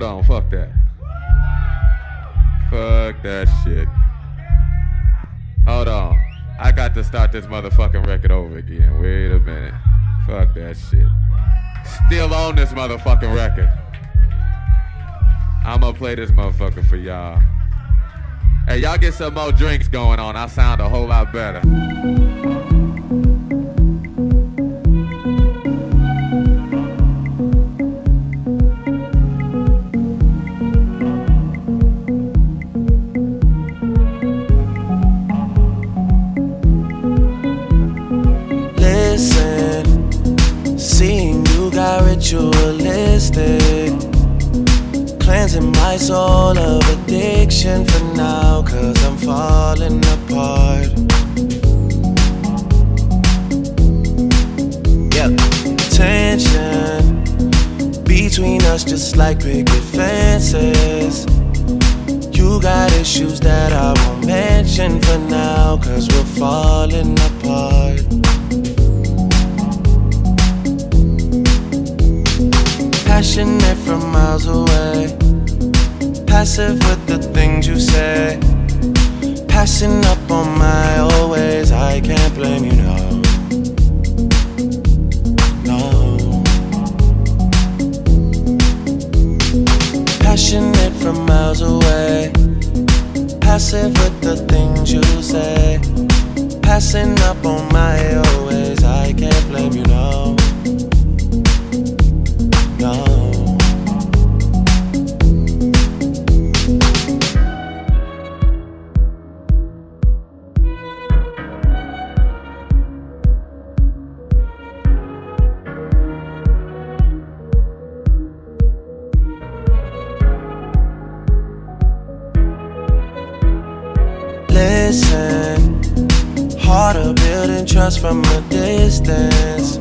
hold on. Fuck that. Fuck that shit. Hold on. I got to start this motherfucking record over again. Wait a minute. Fuck that shit. Still on this motherfucking record. I'm gonna play this motherfucker for y'all. Hey, y'all get some more drinks going on. I sound a whole lot better. Cleansing my soul of addiction for now, cause I'm falling apart. Yep, tension between us just like picket fences. You got issues that I won't mention for now, cause we're falling apart. Passionate from miles away, passive with the things you say. Passing up on my always, I can't blame you, no. No. Passionate from miles away, passive with the things you say. Passing up on my always, I can't blame you, no. Listen, harder building trust from a distance.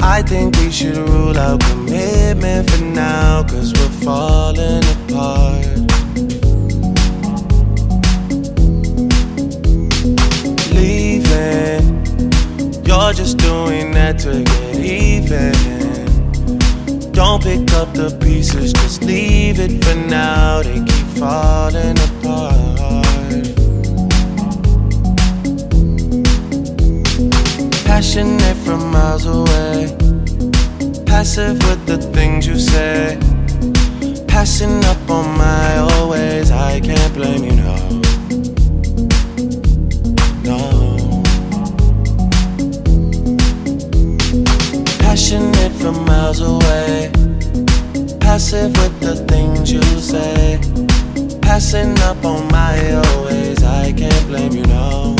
I think we should rule out commitment for now, cause we're falling apart. Leaving, you're just doing that to get even. Don't pick up the pieces, just leave it for now. They keep falling apart. Passionate from miles away, passive with the things you say. Passing up on my always, I can't blame you, no. No. Passionate from miles away, passive with the things you say. Passing up on my always, I can't blame you, no.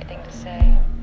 anything to say.